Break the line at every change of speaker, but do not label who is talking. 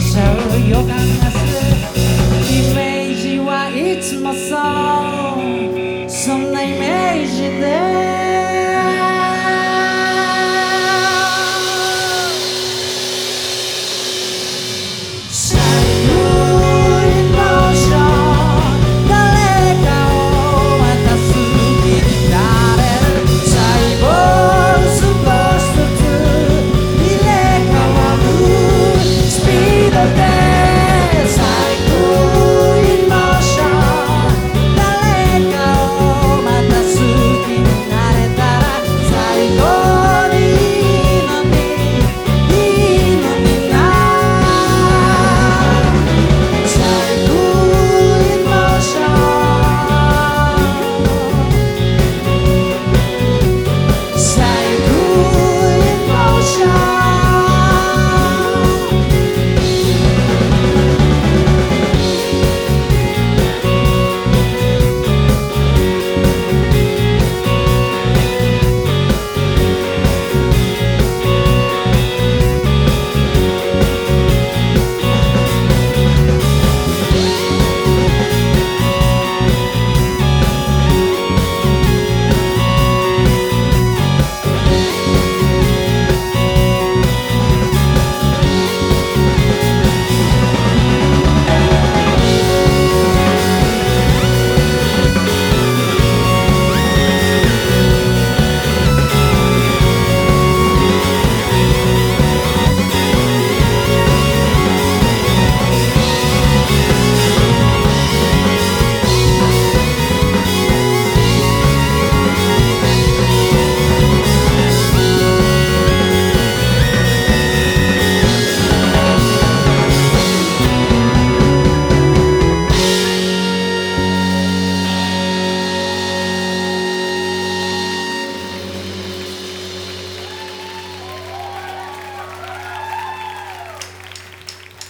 so you're gonna